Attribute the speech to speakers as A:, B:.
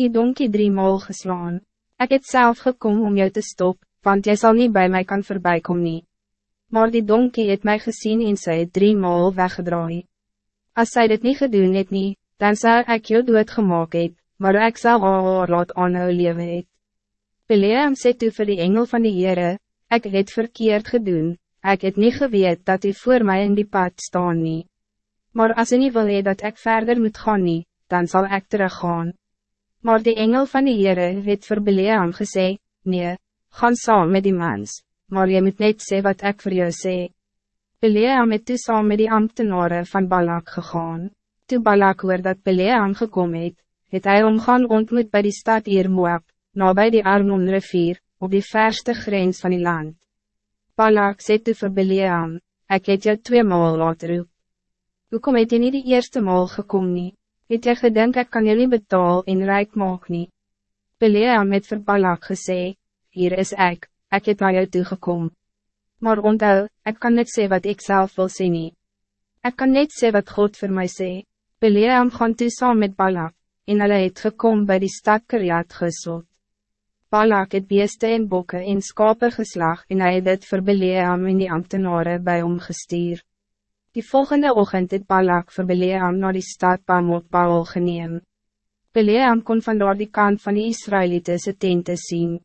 A: die donkie drie maal geslaan. Ik het zelf gekomen om jou te stop, want jij zal niet bij mij kan voorbijkomen. Maar die donkie het mij gezien en sy het drie maal weggedraai. Als zij dit niet gedoen het nie, dan zou ik jou doodgemaak het, maar ik zal haar laat aanhou lewe het. Beleam sê toe vir die engel van die Heere, ik het verkeerd gedoen, ik het niet geweet dat u voor mij in die pad staan nie. Maar als u niet wil hee dat ik verder moet gaan nie, dan zal ik teruggaan. Maar de engel van die Heere het vir Beleam gesê, nee, gaan saam met die mans, maar je moet net sê wat ik voor jou sê. Beleam het toe saam met die ambtenaren van Balak gegaan. Toe Balak hoor dat Beleam gekom het, het hy omgaan ontmoet bij die stad Moab, nabij die Arnon rivier, op die verste grens van die land. Balak sê toe vir Beleam, ek het jou twee maal laat roep. Hoekom het jy nie die eerste maal gekom nie? Het jy gedink ek kan jullie betaal en rijk maak nie? Beleam het vir Balak gesê, hier is ik, ik het naar jou toegekom. Maar onthou, ik kan net sê wat ik zelf wil sê nie. Ek kan net sê wat God voor mij sê. Beleam gaan toe saam met Balak, en hulle het gekom by die stad Kiriat gesot. Balak het beeste en bokke en skape geslag en hy het dit vir Beleam en die ambtenaren bij hom gestuur. Die volgende ochtend het Balak vir Beleam na die stad Bamot Baal geneem. Beleam kon van daar die kant van die Israëlitische tente zien.